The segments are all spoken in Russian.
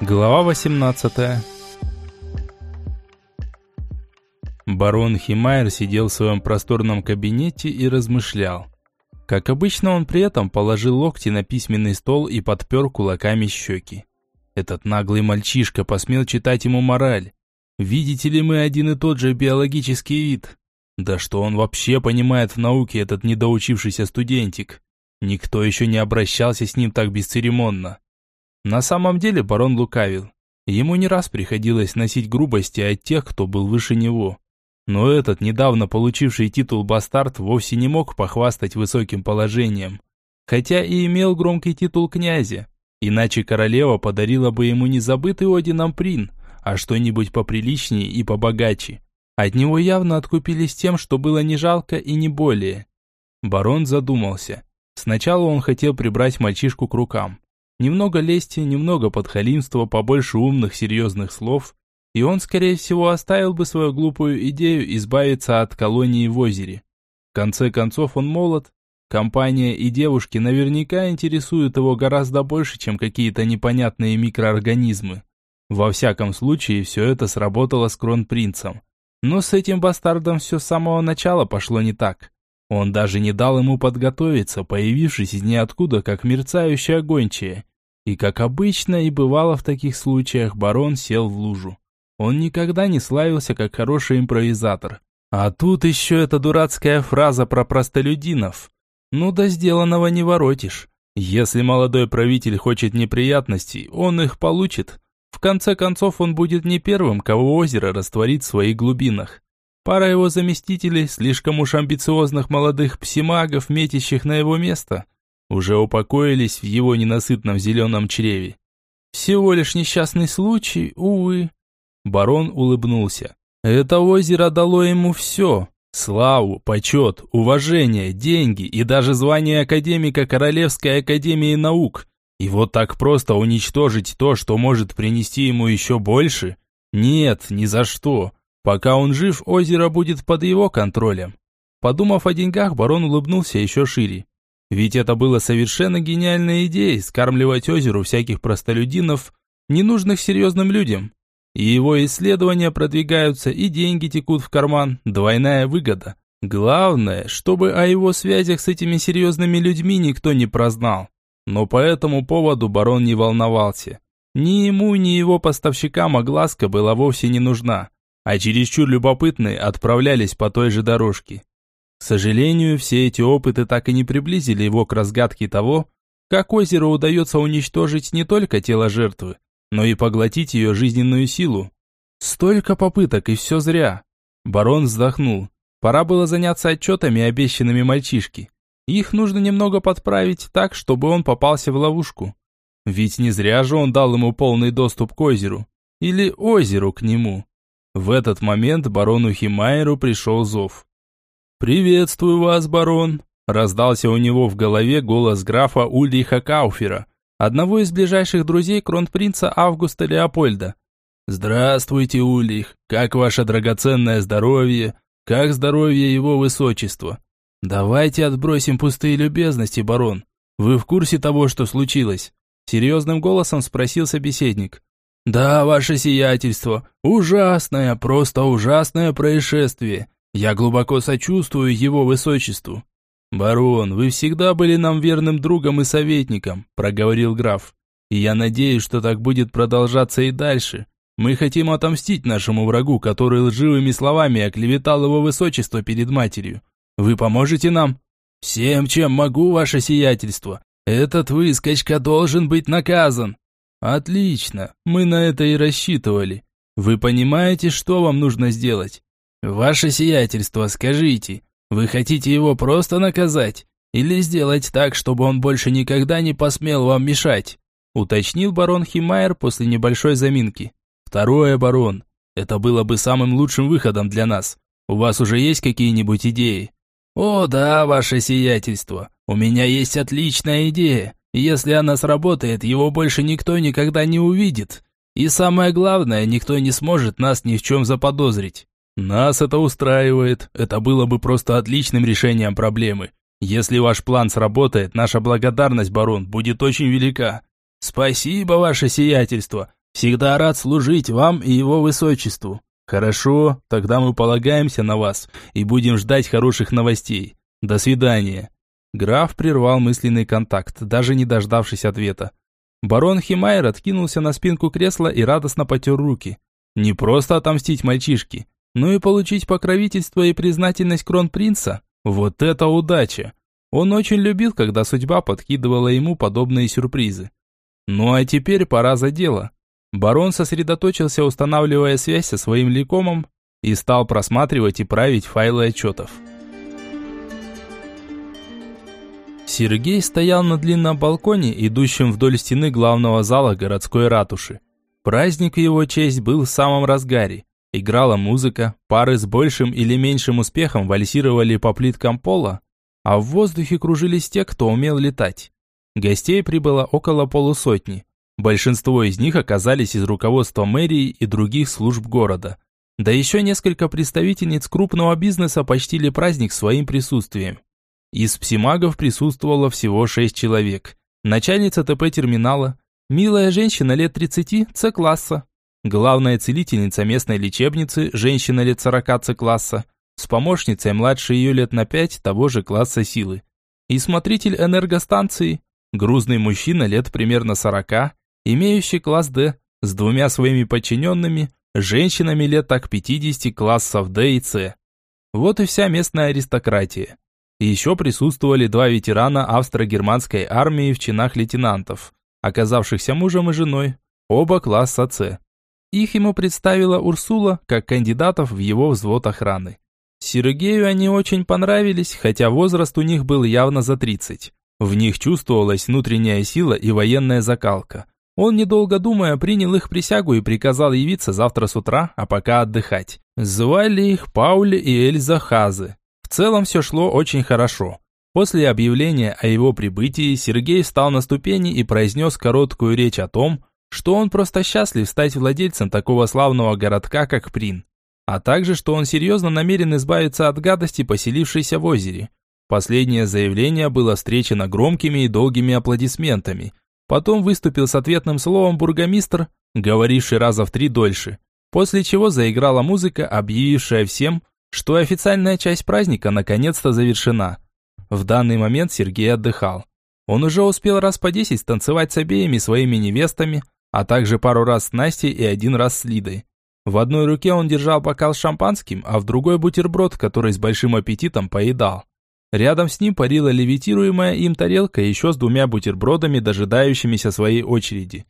Глава 18 Барон Химайер сидел в своем просторном кабинете и размышлял. Как обычно, он при этом положил локти на письменный стол и подпер кулаками щеки. Этот наглый мальчишка посмел читать ему мораль. Видите ли мы один и тот же биологический вид? Да что он вообще понимает в науке, этот недоучившийся студентик? Никто еще не обращался с ним так бесцеремонно. На самом деле барон лукавил. Ему не раз приходилось носить грубости от тех, кто был выше него. Но этот, недавно получивший титул бастард, вовсе не мог похвастать высоким положением. Хотя и имел громкий титул князя. Иначе королева подарила бы ему не забытый Одином Прин, а что-нибудь поприличнее и побогаче. От него явно откупились тем, что было не жалко и не более. Барон задумался. Сначала он хотел прибрать мальчишку к рукам. Немного лести, немного подхалимства, побольше умных, серьезных слов, и он, скорее всего, оставил бы свою глупую идею избавиться от колонии в озере. В конце концов, он молод, компания и девушки наверняка интересуют его гораздо больше, чем какие-то непонятные микроорганизмы. Во всяком случае, все это сработало с кронпринцем. Но с этим бастардом все с самого начала пошло не так. Он даже не дал ему подготовиться, появившись из ниоткуда, как мерцающая гончая. И как обычно и бывало в таких случаях, барон сел в лужу. Он никогда не славился как хороший импровизатор. А тут еще эта дурацкая фраза про простолюдинов. Ну да сделанного не воротишь. Если молодой правитель хочет неприятностей, он их получит. В конце концов, он будет не первым, кого озеро растворит в своих глубинах. Пара его заместителей, слишком уж амбициозных молодых псимагов, метящих на его место, уже упокоились в его ненасытном зеленом чреве. Всего лишь несчастный случай, увы. Барон улыбнулся. Это озеро дало ему все. Славу, почет, уважение, деньги и даже звание академика Королевской Академии Наук. И вот так просто уничтожить то, что может принести ему еще больше? Нет, ни за что. Пока он жив, озеро будет под его контролем. Подумав о деньгах, барон улыбнулся еще шире. Ведь это было совершенно гениальной идеей скармливать озеру всяких простолюдинов, ненужных серьезным людям. И его исследования продвигаются, и деньги текут в карман, двойная выгода. Главное, чтобы о его связях с этими серьезными людьми никто не прознал. Но по этому поводу барон не волновался. Ни ему, ни его поставщикам огласка была вовсе не нужна а чересчур любопытные отправлялись по той же дорожке. К сожалению, все эти опыты так и не приблизили его к разгадке того, как озеро удается уничтожить не только тело жертвы, но и поглотить ее жизненную силу. Столько попыток, и все зря. Барон вздохнул. Пора было заняться отчетами, обещанными мальчишке. Их нужно немного подправить так, чтобы он попался в ловушку. Ведь не зря же он дал ему полный доступ к озеру. Или озеру к нему. В этот момент барону Химайеру пришел зов. «Приветствую вас, барон!» Раздался у него в голове голос графа Ульриха Кауфера, одного из ближайших друзей кронпринца Августа Леопольда. «Здравствуйте, Ульрих! Как ваше драгоценное здоровье? Как здоровье его высочества?» «Давайте отбросим пустые любезности, барон. Вы в курсе того, что случилось?» Серьезным голосом спросил собеседник. «Да, ваше сиятельство, ужасное, просто ужасное происшествие. Я глубоко сочувствую его высочеству». «Барон, вы всегда были нам верным другом и советником», – проговорил граф. «И я надеюсь, что так будет продолжаться и дальше. Мы хотим отомстить нашему врагу, который лживыми словами оклеветал его высочество перед матерью. Вы поможете нам?» «Всем, чем могу, ваше сиятельство. Этот выскочка должен быть наказан», Отлично, мы на это и рассчитывали. Вы понимаете, что вам нужно сделать? Ваше сиятельство, скажите, вы хотите его просто наказать или сделать так, чтобы он больше никогда не посмел вам мешать? Уточнил барон Химайер после небольшой заминки. Второе, барон. Это было бы самым лучшим выходом для нас. У вас уже есть какие-нибудь идеи? О, да, ваше сиятельство. У меня есть отличная идея. Если она сработает, его больше никто никогда не увидит. И самое главное, никто не сможет нас ни в чем заподозрить. Нас это устраивает. Это было бы просто отличным решением проблемы. Если ваш план сработает, наша благодарность, барон, будет очень велика. Спасибо, ваше сиятельство. Всегда рад служить вам и его высочеству. Хорошо, тогда мы полагаемся на вас и будем ждать хороших новостей. До свидания. Граф прервал мысленный контакт, даже не дождавшись ответа. Барон Химайер откинулся на спинку кресла и радостно потер руки. Не просто отомстить мальчишке, но и получить покровительство и признательность кронпринца. Вот это удача! Он очень любил, когда судьба подкидывала ему подобные сюрпризы. Ну а теперь пора за дело. Барон сосредоточился, устанавливая связь со своим ликомом, и стал просматривать и править файлы отчетов. Сергей стоял на длинном балконе, идущем вдоль стены главного зала городской ратуши. Праздник в его честь был в самом разгаре. Играла музыка, пары с большим или меньшим успехом вальсировали по плиткам пола, а в воздухе кружились те, кто умел летать. Гостей прибыло около полусотни. Большинство из них оказались из руководства мэрии и других служб города. Да еще несколько представительниц крупного бизнеса почтили праздник своим присутствием. Из псимагов присутствовало всего шесть человек. Начальница ТП-терминала, милая женщина лет 30 С-класса, главная целительница местной лечебницы, женщина лет 40 С-класса, с помощницей младше ее лет на 5 того же класса силы. И смотритель энергостанции, грузный мужчина лет примерно 40, имеющий класс D, с двумя своими подчиненными, женщинами лет так 50 классов D и C. Вот и вся местная аристократия. Еще присутствовали два ветерана австро-германской армии в чинах лейтенантов, оказавшихся мужем и женой, оба класса С. Их ему представила Урсула как кандидатов в его взвод охраны. Сергею они очень понравились, хотя возраст у них был явно за 30. В них чувствовалась внутренняя сила и военная закалка. Он, недолго думая, принял их присягу и приказал явиться завтра с утра, а пока отдыхать. Звали их Пауль и Эльза Хазе. В целом все шло очень хорошо. После объявления о его прибытии Сергей встал на ступени и произнес короткую речь о том, что он просто счастлив стать владельцем такого славного городка, как Прин, а также, что он серьезно намерен избавиться от гадости, поселившейся в озере. Последнее заявление было встречено громкими и долгими аплодисментами – Потом выступил с ответным словом бургомистр, говоривший раза в три дольше, после чего заиграла музыка, объявившая всем, что официальная часть праздника наконец-то завершена. В данный момент Сергей отдыхал. Он уже успел раз по десять танцевать с обеими своими невестами, а также пару раз с Настей и один раз с Лидой. В одной руке он держал бокал с шампанским, а в другой бутерброд, который с большим аппетитом поедал. Рядом с ним парила левитируемая им тарелка еще с двумя бутербродами, дожидающимися своей очереди.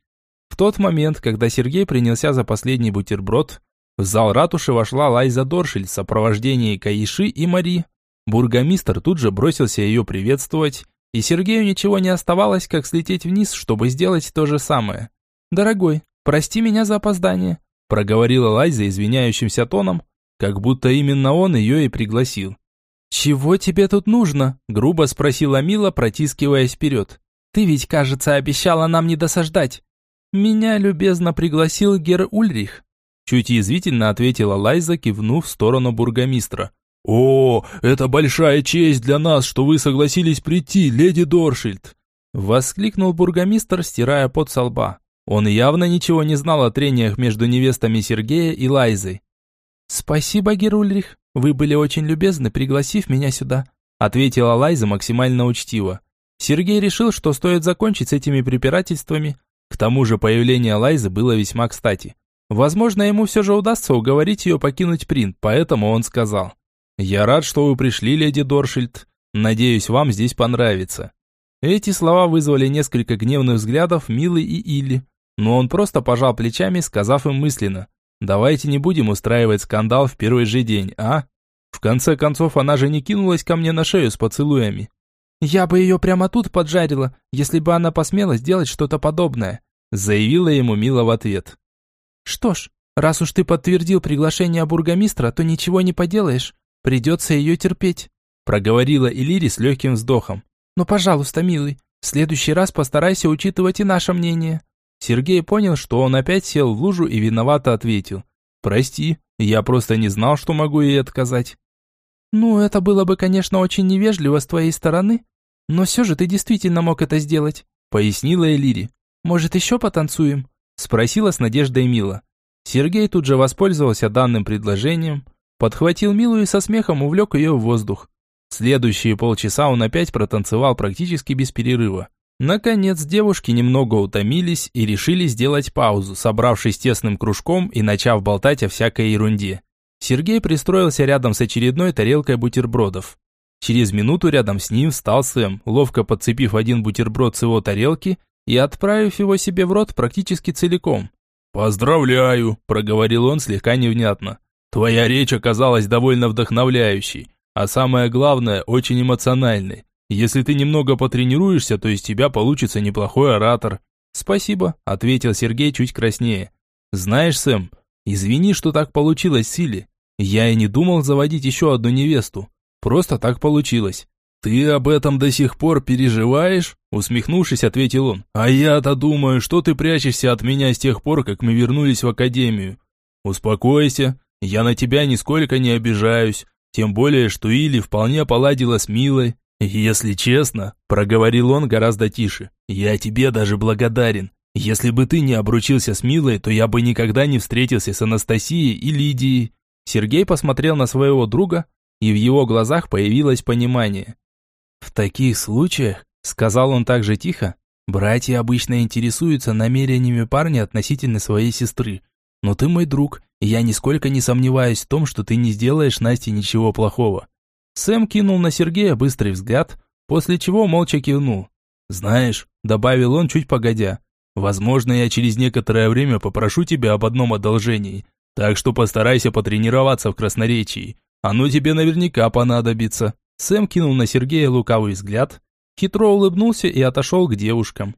В тот момент, когда Сергей принялся за последний бутерброд, в зал ратуши вошла Лайза Доршель в сопровождении Каиши и Мари. Бургомистр тут же бросился ее приветствовать, и Сергею ничего не оставалось, как слететь вниз, чтобы сделать то же самое. «Дорогой, прости меня за опоздание», проговорила Лайза извиняющимся тоном, как будто именно он ее и пригласил. «Чего тебе тут нужно?» – грубо спросила Мила, протискиваясь вперед. «Ты ведь, кажется, обещала нам не досаждать». «Меня любезно пригласил Гер Ульрих», – чуть язвительно ответила Лайза, кивнув в сторону бургомистра. «О, это большая честь для нас, что вы согласились прийти, леди Доршильд!» Воскликнул бургомистр, стирая пот со лба. Он явно ничего не знал о трениях между невестами Сергея и Лайзой. «Спасибо, Герульрих», «Вы были очень любезны, пригласив меня сюда», ответила Лайза максимально учтиво. Сергей решил, что стоит закончить с этими препирательствами. К тому же появление Лайзы было весьма кстати. Возможно, ему все же удастся уговорить ее покинуть Принт, поэтому он сказал. «Я рад, что вы пришли, леди Доршильд. Надеюсь, вам здесь понравится». Эти слова вызвали несколько гневных взглядов Милы и Илли, но он просто пожал плечами, сказав им мысленно. Давайте не будем устраивать скандал в первый же день, а? В конце концов, она же не кинулась ко мне на шею с поцелуями. Я бы ее прямо тут поджарила, если бы она посмела сделать что-то подобное, заявила ему Мила в ответ. Что ж, раз уж ты подтвердил приглашение бургомистра, то ничего не поделаешь, придется ее терпеть, проговорила Илири с легким вздохом. Но, пожалуйста, милый, в следующий раз постарайся учитывать и наше мнение. Сергей понял, что он опять сел в лужу и виновато ответил. «Прости, я просто не знал, что могу ей отказать». «Ну, это было бы, конечно, очень невежливо с твоей стороны, но все же ты действительно мог это сделать», пояснила Элири. «Может, еще потанцуем? Спросила с надеждой Мила. Сергей тут же воспользовался данным предложением, подхватил Милу и со смехом увлек ее в воздух. Следующие полчаса он опять протанцевал практически без перерыва. Наконец девушки немного утомились и решили сделать паузу, собравшись тесным кружком и начав болтать о всякой ерунде. Сергей пристроился рядом с очередной тарелкой бутербродов. Через минуту рядом с ним встал Сэм, ловко подцепив один бутерброд с его тарелки и отправив его себе в рот практически целиком. «Поздравляю», – проговорил он слегка невнятно. «Твоя речь оказалась довольно вдохновляющей, а самое главное, очень эмоциональной. Если ты немного потренируешься, то из тебя получится неплохой оратор». «Спасибо», – ответил Сергей чуть краснее. «Знаешь, Сэм, извини, что так получилось Силе. Я и не думал заводить еще одну невесту. Просто так получилось». «Ты об этом до сих пор переживаешь?» Усмехнувшись, ответил он. «А я-то думаю, что ты прячешься от меня с тех пор, как мы вернулись в академию. Успокойся, я на тебя нисколько не обижаюсь, тем более, что Или вполне поладила с Милой. «Если честно», – проговорил он гораздо тише, – «я тебе даже благодарен. Если бы ты не обручился с Милой, то я бы никогда не встретился с Анастасией и Лидией». Сергей посмотрел на своего друга, и в его глазах появилось понимание. «В таких случаях», – сказал он также тихо, – «братья обычно интересуются намерениями парня относительно своей сестры. Но ты мой друг, и я нисколько не сомневаюсь в том, что ты не сделаешь Насте ничего плохого. Сэм кинул на Сергея быстрый взгляд, после чего молча кивнул. «Знаешь», — добавил он чуть погодя, «возможно, я через некоторое время попрошу тебя об одном одолжении, так что постарайся потренироваться в красноречии. Оно тебе наверняка понадобится». Сэм кинул на Сергея лукавый взгляд, хитро улыбнулся и отошел к девушкам.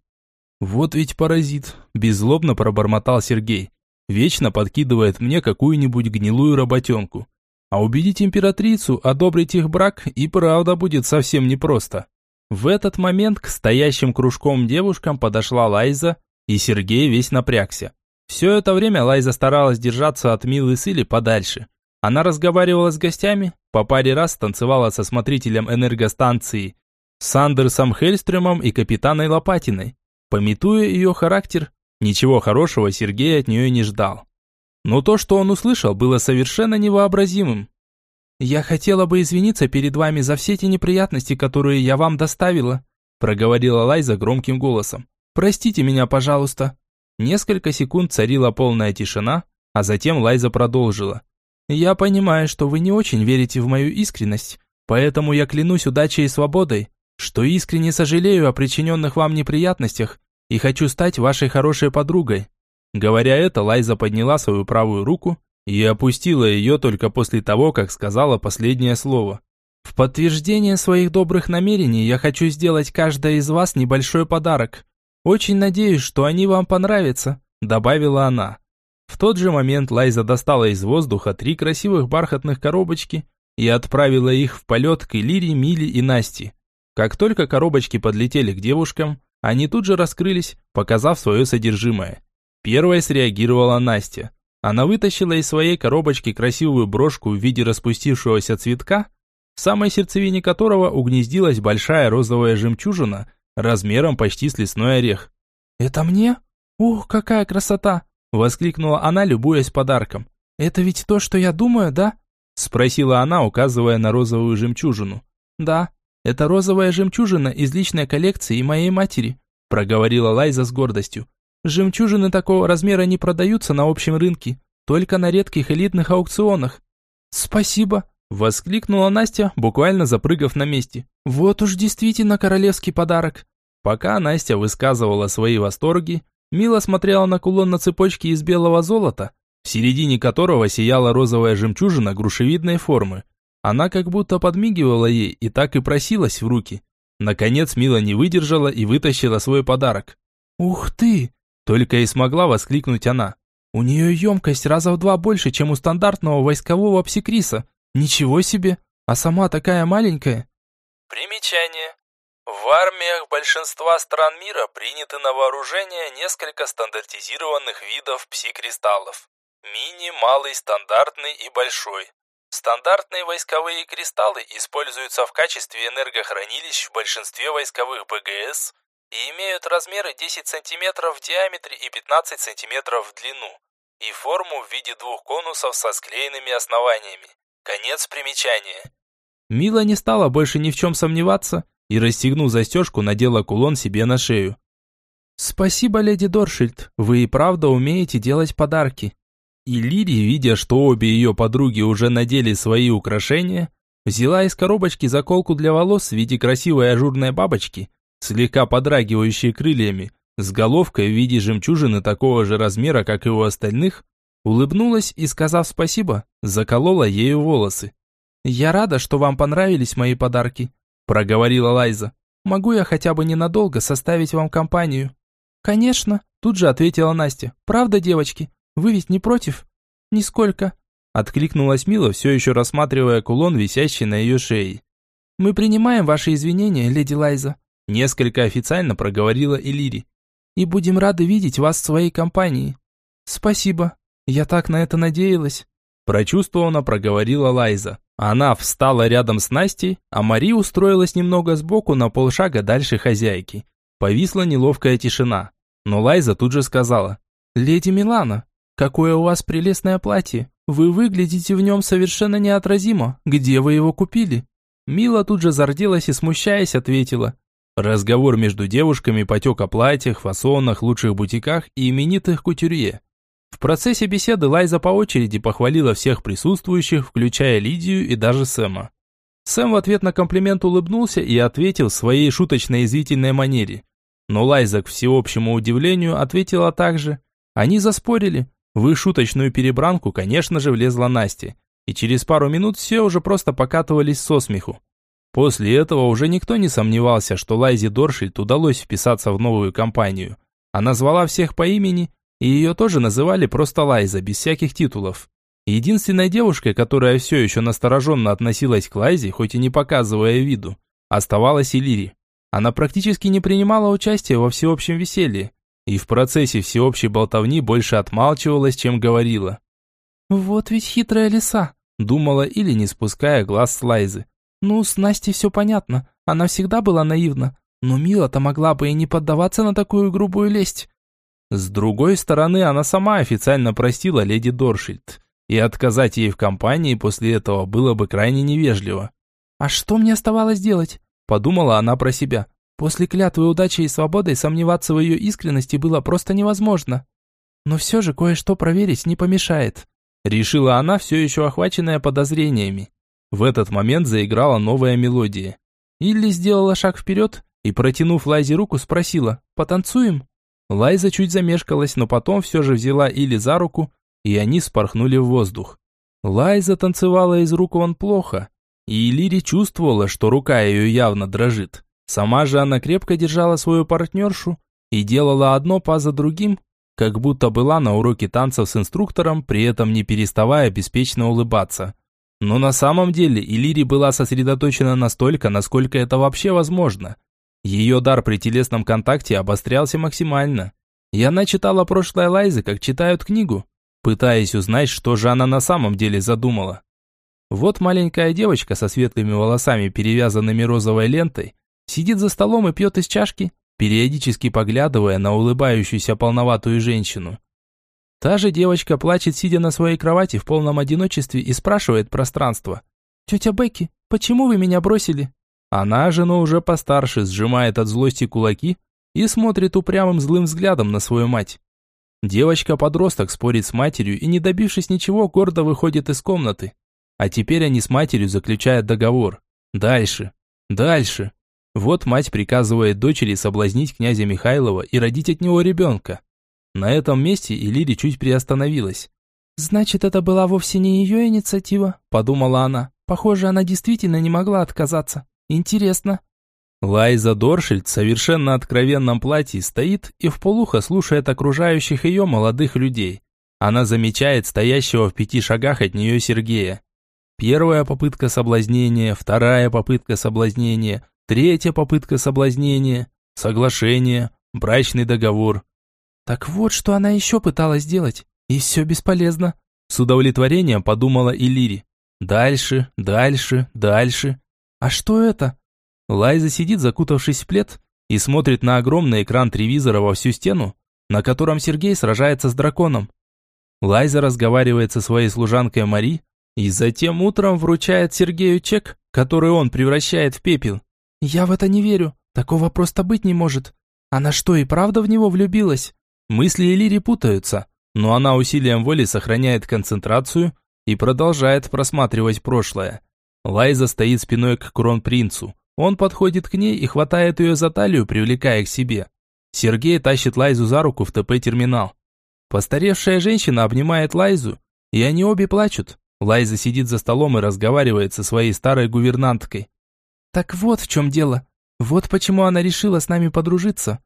«Вот ведь паразит», – беззлобно пробормотал Сергей. «Вечно подкидывает мне какую-нибудь гнилую работенку. А убедить императрицу одобрить их брак и правда будет совсем непросто. В этот момент к стоящим кружком девушкам подошла Лайза, и Сергей весь напрягся. Все это время Лайза старалась держаться от Милы Сыли подальше. Она разговаривала с гостями, по паре раз танцевала со смотрителем энергостанции Сандерсом Хельстрюмом и капитаной Лопатиной. Пометуя ее характер, ничего хорошего Сергей от нее не ждал. Но то, что он услышал, было совершенно невообразимым. «Я хотела бы извиниться перед вами за все те неприятности, которые я вам доставила», проговорила Лайза громким голосом. «Простите меня, пожалуйста». Несколько секунд царила полная тишина, а затем Лайза продолжила. «Я понимаю, что вы не очень верите в мою искренность, поэтому я клянусь удачей и свободой, что искренне сожалею о причиненных вам неприятностях и хочу стать вашей хорошей подругой. Говоря это, Лайза подняла свою правую руку и опустила ее только после того, как сказала последнее слово. «В подтверждение своих добрых намерений я хочу сделать каждой из вас небольшой подарок. Очень надеюсь, что они вам понравятся», – добавила она. В тот же момент Лайза достала из воздуха три красивых бархатных коробочки и отправила их в полет к Элире, Миле и Насте. Как только коробочки подлетели к девушкам, они тут же раскрылись, показав свое содержимое. Первой среагировала Настя. Она вытащила из своей коробочки красивую брошку в виде распустившегося цветка, в самой сердцевине которого угнездилась большая розовая жемчужина размером почти с лесной орех. «Это мне? Ух, какая красота!» – воскликнула она, любуясь подарком. «Это ведь то, что я думаю, да?» – спросила она, указывая на розовую жемчужину. «Да, это розовая жемчужина из личной коллекции моей матери», – проговорила Лайза с гордостью. Жемчужины такого размера не продаются на общем рынке, только на редких элитных аукционах. Спасибо, воскликнула Настя, буквально запрыгав на месте. Вот уж действительно королевский подарок. Пока Настя высказывала свои восторги, Мила смотрела на кулон на цепочке из белого золота, в середине которого сияла розовая жемчужина грушевидной формы. Она как будто подмигивала ей и так и просилась в руки. Наконец Мила не выдержала и вытащила свой подарок. «Ух ты! Только и смогла воскликнуть она. У нее емкость раза в два больше, чем у стандартного войскового псикриса. Ничего себе! А сама такая маленькая. Примечание. В армиях большинства стран мира приняты на вооружение несколько стандартизированных видов пси-кристаллов. Мини, малый, стандартный и большой. Стандартные войсковые кристаллы используются в качестве энергохранилищ в большинстве войсковых БГС, и имеют размеры 10 см в диаметре и 15 см в длину, и форму в виде двух конусов со склеенными основаниями. Конец примечания. Мила не стала больше ни в чем сомневаться и, расстегнув застежку, надела кулон себе на шею. «Спасибо, леди Доршильд, вы и правда умеете делать подарки». И Лири, видя, что обе ее подруги уже надели свои украшения, взяла из коробочки заколку для волос в виде красивой ажурной бабочки, слегка подрагивающей крыльями, с головкой в виде жемчужины такого же размера, как и у остальных, улыбнулась и, сказав спасибо, заколола ею волосы. «Я рада, что вам понравились мои подарки», – проговорила Лайза. «Могу я хотя бы ненадолго составить вам компанию?» «Конечно», – тут же ответила Настя. «Правда, девочки? Вы ведь не против?» «Нисколько», – откликнулась Мила, все еще рассматривая кулон, висящий на ее шее. «Мы принимаем ваши извинения, леди Лайза», – несколько официально проговорила Элири. «И будем рады видеть вас в своей компании». «Спасибо, я так на это надеялась», – прочувствованно проговорила Лайза. Она встала рядом с Настей, а Мари устроилась немного сбоку на полшага дальше хозяйки. Повисла неловкая тишина. Но Лайза тут же сказала. «Леди Милана, какое у вас прелестное платье. Вы выглядите в нем совершенно неотразимо. Где вы его купили?» Мила тут же зарделась и, смущаясь, ответила. Разговор между девушками потек о платьях, фасонах, лучших бутиках и именитых кутюрье. В процессе беседы Лайза по очереди похвалила всех присутствующих, включая Лидию и даже Сэма. Сэм в ответ на комплимент улыбнулся и ответил в своей шуточной извительной манере. Но Лайза, к всеобщему удивлению, ответила так же. Они заспорили. В их шуточную перебранку, конечно же, влезла Настя. И через пару минут все уже просто покатывались со смеху. После этого уже никто не сомневался, что Лайзе Доршильд удалось вписаться в новую компанию. Она звала всех по имени и ее тоже называли просто Лайза, без всяких титулов. Единственной девушкой, которая все еще настороженно относилась к Лайзе, хоть и не показывая виду, оставалась Элири. Она практически не принимала участия во всеобщем веселье, и в процессе всеобщей болтовни больше отмалчивалась, чем говорила. «Вот ведь хитрая лиса», – думала Или, не спуская глаз с Лайзы. «Ну, с Настей все понятно, она всегда была наивна, но Мила-то могла бы и не поддаваться на такую грубую лесть. С другой стороны, она сама официально простила леди Доршильд, и отказать ей в компании после этого было бы крайне невежливо. «А что мне оставалось делать?» – подумала она про себя. После клятвы удачи и свободы сомневаться в ее искренности было просто невозможно. Но все же кое-что проверить не помешает. Решила она, все еще охваченная подозрениями. В этот момент заиграла новая мелодия. Илли сделала шаг вперед и, протянув Лайзе руку, спросила «Потанцуем?» Лайза чуть замешкалась, но потом все же взяла Или за руку, и они спорхнули в воздух. Лайза танцевала из рук вон плохо, и Лири чувствовала, что рука ее явно дрожит. Сама же она крепко держала свою партнершу и делала одно па за другим, как будто была на уроке танцев с инструктором, при этом не переставая беспечно улыбаться. Но на самом деле Илири была сосредоточена настолько, насколько это вообще возможно – ее дар при телесном контакте обострялся максимально. И она читала прошлое Лайзы, как читают книгу, пытаясь узнать, что же она на самом деле задумала. Вот маленькая девочка со светлыми волосами, перевязанными розовой лентой, сидит за столом и пьет из чашки, периодически поглядывая на улыбающуюся полноватую женщину. Та же девочка плачет, сидя на своей кровати в полном одиночестве и спрашивает пространство. «Тетя Бекки, почему вы меня бросили?» Она же, но уже постарше, сжимает от злости кулаки и смотрит упрямым злым взглядом на свою мать. Девочка-подросток спорит с матерью и, не добившись ничего, гордо выходит из комнаты. А теперь они с матерью заключают договор. Дальше. Дальше. Вот мать приказывает дочери соблазнить князя Михайлова и родить от него ребенка. На этом месте Илири чуть приостановилась. «Значит, это была вовсе не ее инициатива», – подумала она. «Похоже, она действительно не могла отказаться». Интересно. Лайза Доршильд в совершенно откровенном платье стоит и вполуха слушает окружающих ее молодых людей. Она замечает стоящего в пяти шагах от нее Сергея. Первая попытка соблазнения, вторая попытка соблазнения, третья попытка соблазнения, соглашение, брачный договор. Так вот, что она еще пыталась сделать, и все бесполезно. С удовлетворением подумала Илири. Дальше, дальше, дальше. «А что это?» Лайза сидит, закутавшись в плед, и смотрит на огромный экран телевизора во всю стену, на котором Сергей сражается с драконом. Лайза разговаривает со своей служанкой Мари и затем утром вручает Сергею чек, который он превращает в пепел. «Я в это не верю. Такого просто быть не может. Она что, и правда в него влюбилась?» Мысли Элири путаются, но она усилием воли сохраняет концентрацию и продолжает просматривать прошлое. Лайза стоит спиной к кронпринцу. Он подходит к ней и хватает ее за талию, привлекая к себе. Сергей тащит Лайзу за руку в ТП-терминал. Постаревшая женщина обнимает Лайзу, и они обе плачут. Лайза сидит за столом и разговаривает со своей старой гувернанткой. «Так вот в чем дело. Вот почему она решила с нами подружиться».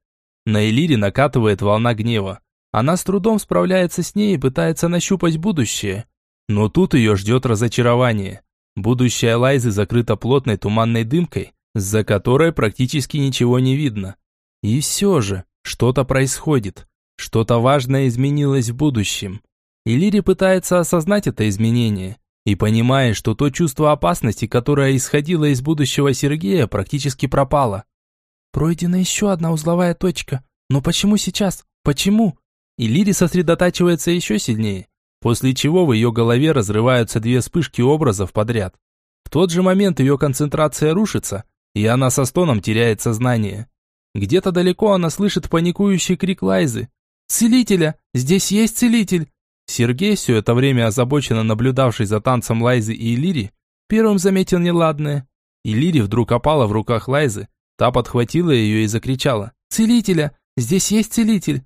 На Элире накатывает волна гнева. Она с трудом справляется с ней и пытается нащупать будущее. Но тут ее ждет разочарование. Будущее Лайзы закрыто плотной туманной дымкой, за которой практически ничего не видно. И все же, что-то происходит. Что-то важное изменилось в будущем. И пытается осознать это изменение. И понимает, что то чувство опасности, которое исходило из будущего Сергея, практически пропало. Пройдена еще одна узловая точка. Но почему сейчас? Почему? И Лири сосредотачивается еще сильнее, после чего в ее голове разрываются две вспышки образов подряд. В тот же момент ее концентрация рушится, и она со стоном теряет сознание. Где-то далеко она слышит паникующий крик Лайзы. «Целителя! Здесь есть целитель!» Сергей, все это время озабоченно наблюдавший за танцем Лайзы и Иллири, первым заметил неладное. Иллири вдруг опала в руках Лайзы, та подхватила ее и закричала. «Целителя! Здесь есть целитель!»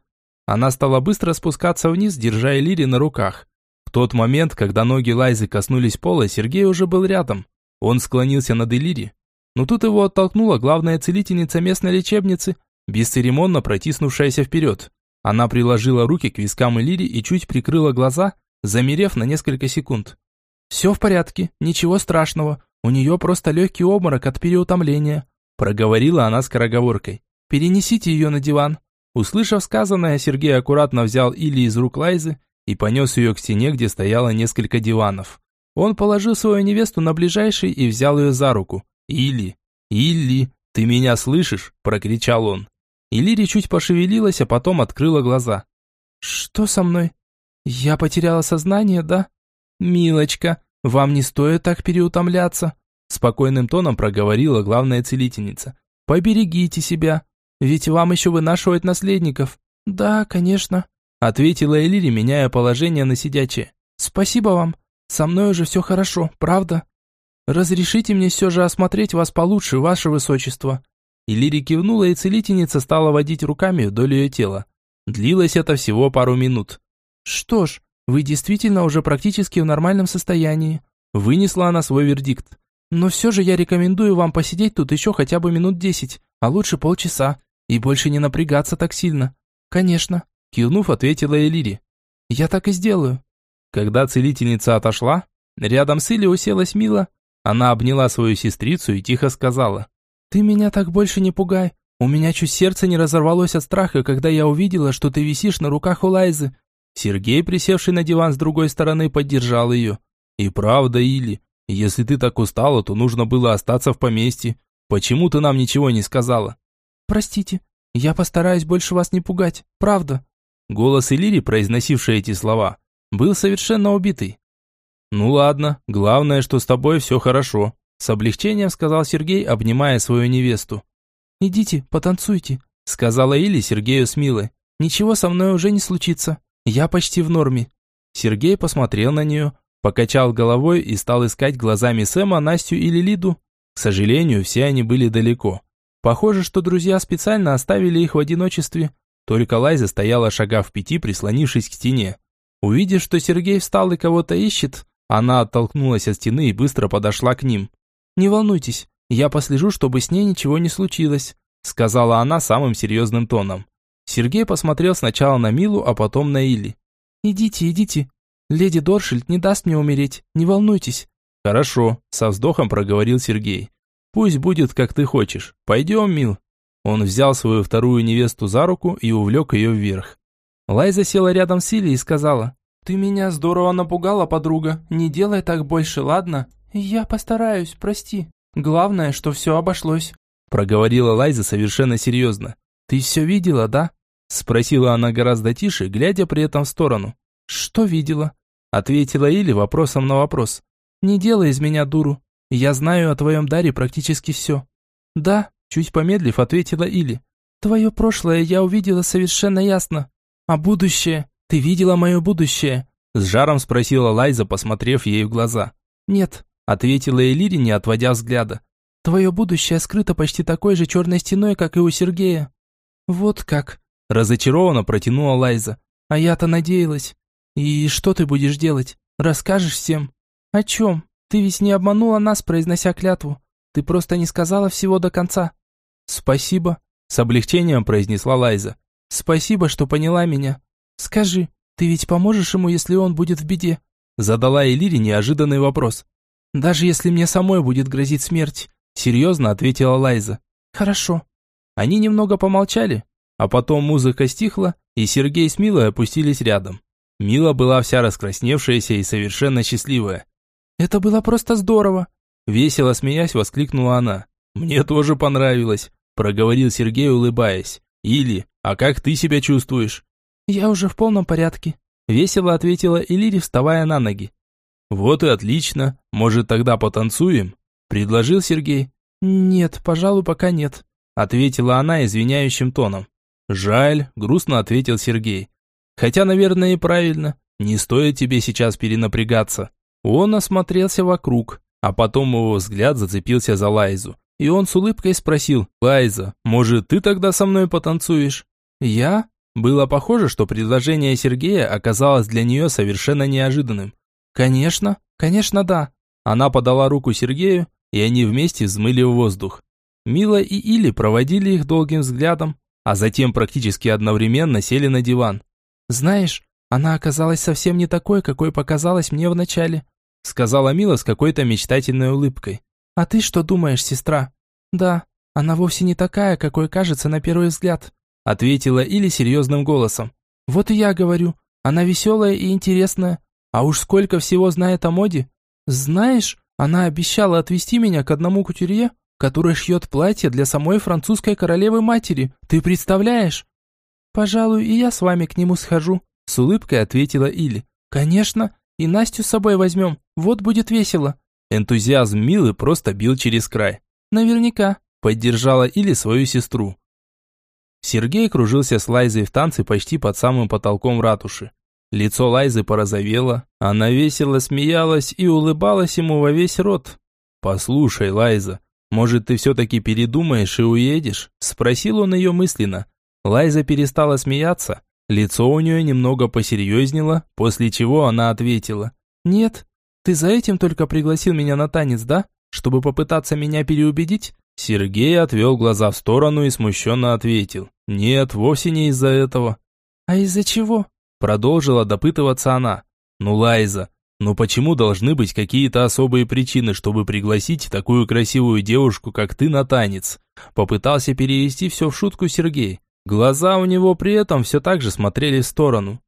Она стала быстро спускаться вниз, держа Иллири на руках. В тот момент, когда ноги Лайзы коснулись пола, Сергей уже был рядом. Он склонился над Иллири, но тут его оттолкнула главная целительница местной лечебницы, бесцеремонно протиснувшаяся вперед. Она приложила руки к вискам Элири и чуть прикрыла глаза, замерев на несколько секунд. «Все в порядке, ничего страшного. У нее просто легкий обморок от переутомления», проговорила она скороговоркой. «Перенесите ее на диван». Услышав сказанное, Сергей аккуратно взял Или из рук Лайзы и понес ее к стене, где стояло несколько диванов. Он положил свою невесту на ближайший и взял ее за руку. «Или, Или, ты меня слышишь?» – прокричал он. Илири чуть пошевелилась, а потом открыла глаза. «Что со мной? Я потеряла сознание, да?» «Милочка, вам не стоит так переутомляться», – спокойным тоном проговорила главная целительница. «Поберегите себя, ведь вам еще вынашивать наследников». «Да, конечно», – ответила Элири, меняя положение на сидячее. «Спасибо вам, со мной уже все хорошо, правда?» «Разрешите мне все же осмотреть вас получше, ваше высочество». И Лири кивнула, и целительница стала водить руками вдоль ее тела. Длилось это всего пару минут. «Что ж, вы действительно уже практически в нормальном состоянии», вынесла она свой вердикт. «Но все же я рекомендую вам посидеть тут еще хотя бы минут десять, а лучше полчаса, и больше не напрягаться так сильно». «Конечно», кивнув, ответила Элири. «Я так и сделаю». Когда целительница отошла, рядом с Илли уселась Мила, она обняла свою сестрицу и тихо сказала. «Ты меня так больше не пугай. У меня чуть сердце не разорвалось от страха, когда я увидела, что ты висишь на руках у Лайзы». Сергей, присевший на диван с другой стороны, поддержал ее. «И правда, Или, если ты так устала, то нужно было остаться в поместье. Почему ты нам ничего не сказала?» «Простите, я постараюсь больше вас не пугать, правда». Голос Элири, произносивший эти слова, был совершенно убитый. «Ну ладно, главное, что с тобой все хорошо», с облегчением сказал Сергей, обнимая свою невесту. «Идите, потанцуйте», сказала Или Сергею с Милой. «Ничего со мной уже не случится. Я почти в норме». Сергей посмотрел на нее, покачал головой и стал искать глазами Сэма, Настю или Лиду. К сожалению, все они были далеко. Похоже, что друзья специально оставили их в одиночестве. Только Лайза стояла шага в пяти, прислонившись к стене. Увидев, что Сергей встал и кого-то ищет, она оттолкнулась от стены и быстро подошла к ним. «Не волнуйтесь, я послежу, чтобы с ней ничего не случилось», сказала она самым серьезным тоном. Сергей посмотрел сначала на Милу, а потом на Илли. «Идите, идите. Леди Доршильд не даст мне умереть, не волнуйтесь». «Хорошо», со вздохом проговорил Сергей. «Пусть будет, как ты хочешь. Пойдем, Мил». Он взял свою вторую невесту за руку и увлек ее вверх. Лайза села рядом с Илли и сказала, «Ты меня здорово напугала, подруга. Не делай так больше, ладно?» «Я постараюсь, прости. Главное, что все обошлось». проговорила Лайза совершенно серьезно. «Ты все видела, да?» Спросила она гораздо тише, глядя при этом в сторону. «Что видела?» Ответила Или вопросом на вопрос. «Не делай из меня дуру. Я знаю о твоем даре практически все». «Да», чуть помедлив, ответила Или. «Твое прошлое я увидела совершенно ясно. А будущее? Ты видела мое будущее?» С жаром спросила Лайза, посмотрев ей в глаза. «Нет», ответила Элири, не отводя взгляда. «Твое будущее скрыто почти такой же черной стеной, как и у Сергея». «Вот как», разочарованно протянула Лайза. «А я-то надеялась. И что ты будешь делать? Расскажешь всем?» «О чем? Ты ведь не обманула нас, произнося клятву. Ты просто не сказала всего до конца». «Спасибо», с облегчением произнесла Лайза. «Спасибо, что поняла меня. Скажи, ты ведь поможешь ему, если он будет в беде?» Задала Элире неожиданный вопрос. «Даже если мне самой будет грозить смерть», серьезно ответила Лайза. «Хорошо». Они немного помолчали, а потом музыка стихла, и Сергей с Милой опустились рядом. Мила была вся раскрасневшаяся и совершенно счастливая. «Это было просто здорово!» Весело смеясь, воскликнула она. «Мне тоже понравилось», проговорил Сергей, улыбаясь. «Или, а как ты себя чувствуешь?» «Я уже в полном порядке», весело ответила Элири, вставая на ноги. «Вот и отлично. Может, тогда потанцуем?» предложил Сергей. «Нет, пожалуй, пока нет», ответила она извиняющим тоном. «Жаль», грустно ответил Сергей. «Хотя, наверное, и правильно. Не стоит тебе сейчас перенапрягаться». Он осмотрелся вокруг, а потом его взгляд зацепился за Лайзу. И он с улыбкой спросил, «Лайза, может, ты тогда со мной потанцуешь?» «Я?» Было похоже, что предложение Сергея оказалось для нее совершенно неожиданным. «Конечно, конечно, да». Она подала руку Сергею, и они вместе взмыли в воздух. Мила и Или проводили их долгим взглядом, а затем практически одновременно сели на диван. «Знаешь, она оказалась совсем не такой, какой показалась мне вначале», сказала Мила с какой-то мечтательной улыбкой. «А ты что думаешь, сестра?» «Да, она вовсе не такая, какой кажется на первый взгляд», ответила Или серьезным голосом. «Вот и я говорю, она веселая и интересная. А уж сколько всего знает о моде. Знаешь, она обещала отвезти меня к одному кутюрье, который шьет платье для самой французской королевы-матери. Ты представляешь?» «Пожалуй, и я с вами к нему схожу», с улыбкой ответила Или. «Конечно, и Настю с собой возьмем, вот будет весело». Энтузиазм Милы просто бил через край. Наверняка, поддержала Или свою сестру. Сергей кружился с Лайзой в танце почти под самым потолком ратуши. Лицо Лайзы порозовело, она весело смеялась и улыбалась ему во весь рот. «Послушай, Лайза, может, ты все-таки передумаешь и уедешь?» – спросил он ее мысленно. Лайза перестала смеяться, лицо у нее немного посерьезнело, после чего она ответила. «Нет, ты за этим только пригласил меня на танец, да? Чтобы попытаться меня переубедить?» Сергей отвел глаза в сторону и смущенно ответил. «Нет, вовсе не из-за этого». «А из-за чего?» Продолжила допытываться она. «Ну, Лайза, ну почему должны быть какие-то особые причины, чтобы пригласить такую красивую девушку, как ты, на танец?» Попытался перевести все в шутку Сергей. Глаза у него при этом все так же смотрели в сторону.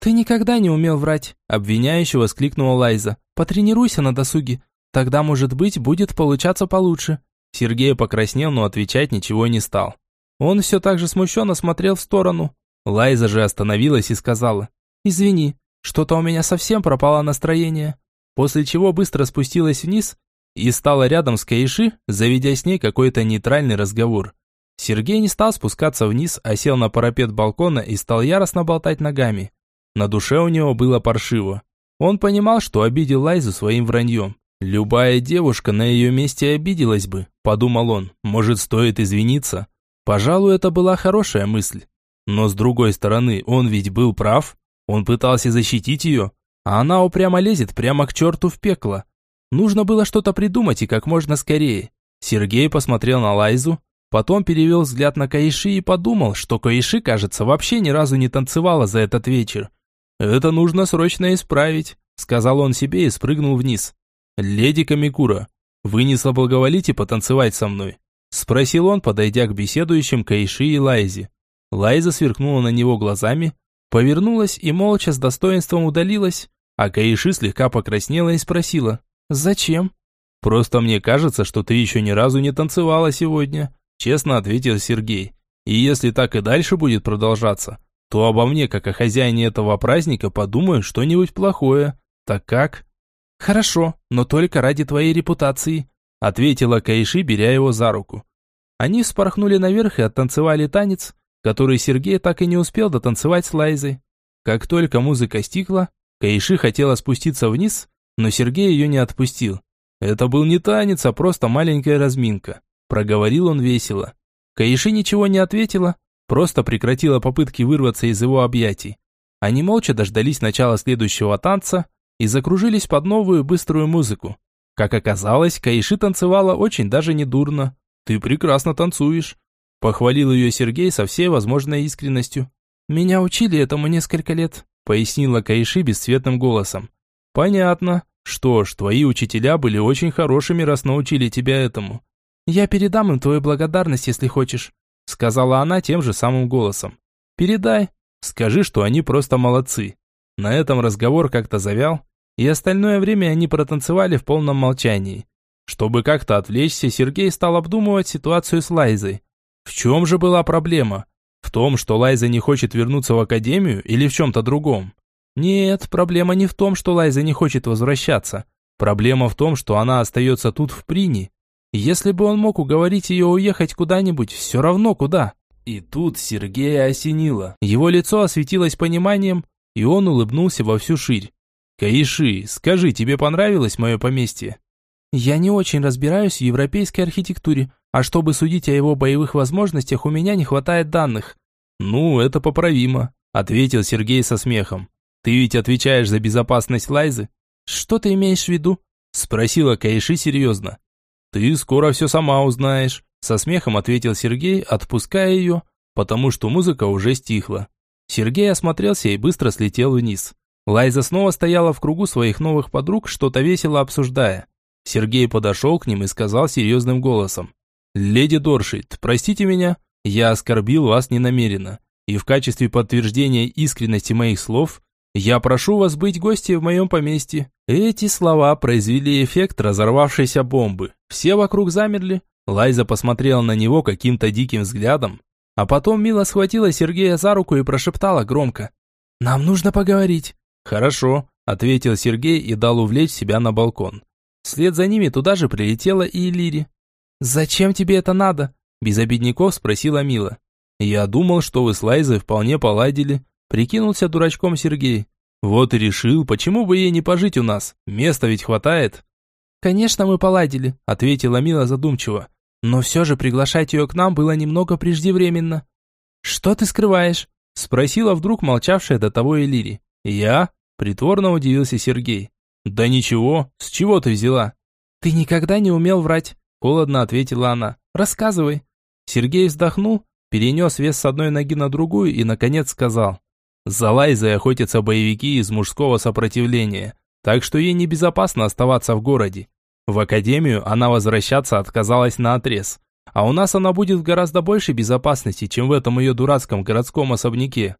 «Ты никогда не умел врать», – обвиняюще воскликнула Лайза. «Потренируйся на досуге. Тогда, может быть, будет получаться получше». Сергей покраснел, но отвечать ничего не стал. Он все так же смущенно смотрел в сторону. Лайза же остановилась и сказала. «Извини, что-то у меня совсем пропало настроение». После чего быстро спустилась вниз и стала рядом с Каиши, заведя с ней какой-то нейтральный разговор. Сергей не стал спускаться вниз, а сел на парапет балкона и стал яростно болтать ногами. На душе у него было паршиво. Он понимал, что обидел Лайзу своим враньем. «Любая девушка на ее месте обиделась бы», – подумал он. «Может, стоит извиниться?» Пожалуй, это была хорошая мысль. Но с другой стороны, он ведь был прав. Он пытался защитить ее, а она упрямо лезет прямо к черту в пекло. Нужно было что-то придумать и как можно скорее. Сергей посмотрел на Лайзу, потом перевел взгляд на Каиши и подумал, что Каиши, кажется, вообще ни разу не танцевала за этот вечер. «Это нужно срочно исправить», — сказал он себе и спрыгнул вниз. «Леди Камикура, вы не соблаговолите потанцевать со мной?» Спросил он, подойдя к беседующим Кайши и Лайзе. Лайза сверкнула на него глазами, повернулась и молча с достоинством удалилась, а Кайши слегка покраснела и спросила «Зачем?» «Просто мне кажется, что ты еще ни разу не танцевала сегодня», честно ответил Сергей. И если так и дальше будет продолжаться, то обо мне, как о хозяине этого праздника, подумают что-нибудь плохое. Так как? Хорошо, но только ради твоей репутации, ответила Кайши, беря его за руку. Они вспорхнули наверх и оттанцевали танец, который Сергей так и не успел дотанцевать с Лайзой. Как только музыка стихла, Кайши хотела спуститься вниз, но Сергей ее не отпустил. Это был не танец, а просто маленькая разминка. Проговорил он весело. Каиши ничего не ответила, просто прекратила попытки вырваться из его объятий. Они молча дождались начала следующего танца и закружились под новую быструю музыку. Как оказалось, Каиши танцевала очень даже недурно. «Ты прекрасно танцуешь», – похвалил ее Сергей со всей возможной искренностью. «Меня учили этому несколько лет», – пояснила Каиши бесцветным голосом. «Понятно. Что ж, твои учителя были очень хорошими, раз научили тебя этому. Я передам им твою благодарность, если хочешь», – сказала она тем же самым голосом. «Передай. Скажи, что они просто молодцы». На этом разговор как-то завял, и остальное время они протанцевали в полном молчании. Чтобы как-то отвлечься, Сергей стал обдумывать ситуацию с Лайзой. В чем же была проблема? В том, что Лайза не хочет вернуться в академию или в чем-то другом? Нет, проблема не в том, что Лайза не хочет возвращаться. Проблема в том, что она остается тут в Прине. Если бы он мог уговорить ее уехать куда-нибудь, все равно куда. И тут Сергея осенило. Его лицо осветилось пониманием, и он улыбнулся во всю ширь. «Каиши, скажи, тебе понравилось мое поместье?» «Я не очень разбираюсь в европейской архитектуре, а чтобы судить о его боевых возможностях, у меня не хватает данных». «Ну, это поправимо», – ответил Сергей со смехом. «Ты ведь отвечаешь за безопасность Лайзы?» «Что ты имеешь в виду?» – спросила Каиши серьезно. «Ты скоро все сама узнаешь», – со смехом ответил Сергей, отпуская ее, потому что музыка уже стихла. Сергей осмотрелся и быстро слетел вниз. Лайза снова стояла в кругу своих новых подруг, что-то весело обсуждая. Сергей подошел к ним и сказал серьезным голосом. «Леди Доршит, простите меня, я оскорбил вас ненамеренно, и в качестве подтверждения искренности моих слов я прошу вас быть гостем в моем поместье». Эти слова произвели эффект разорвавшейся бомбы. Все вокруг замерли. Лайза посмотрела на него каким-то диким взглядом, а потом мило схватила Сергея за руку и прошептала громко. «Нам нужно поговорить». «Хорошо», – ответил Сергей и дал увлечь себя на балкон. Вслед за ними туда же прилетела и Лири. «Зачем тебе это надо?» – без обидников спросила Мила. «Я думал, что вы с Лайзой вполне поладили», – прикинулся дурачком Сергей. «Вот и решил, почему бы ей не пожить у нас? Места ведь хватает». «Конечно, мы поладили», – ответила Мила задумчиво. «Но все же приглашать ее к нам было немного преждевременно». «Что ты скрываешь?» – спросила вдруг молчавшая до того Элири. «Я?» – притворно удивился Сергей. «Да ничего, с чего ты взяла?» «Ты никогда не умел врать», – холодно ответила она. «Рассказывай». Сергей вздохнул, перенес вес с одной ноги на другую и, наконец, сказал. «За Лайзой охотятся боевики из мужского сопротивления, так что ей небезопасно оставаться в городе. В академию она возвращаться отказалась на отрез, а у нас она будет в гораздо большей безопасности, чем в этом ее дурацком городском особняке».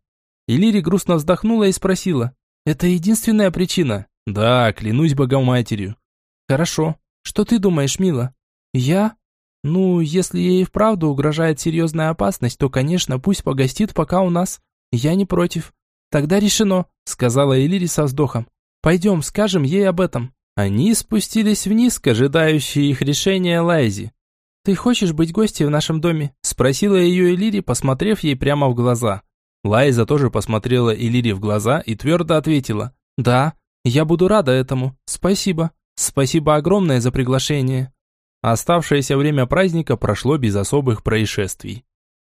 Илири грустно вздохнула и спросила. «Это единственная причина?» Да, клянусь Богоматерью. Хорошо. Что ты думаешь, Мила? Я? Ну, если ей вправду угрожает серьезная опасность, то, конечно, пусть погостит пока у нас. Я не против. Тогда решено, сказала Элири со вздохом. Пойдем, скажем ей об этом. Они спустились вниз к ожидающей их решения Лайзи. «Ты хочешь быть гостьей в нашем доме?» – спросила ее Элири, посмотрев ей прямо в глаза. Лайза тоже посмотрела Элири в глаза и твердо ответила «Да, я буду рада этому. Спасибо. Спасибо огромное за приглашение. Оставшееся время праздника прошло без особых происшествий.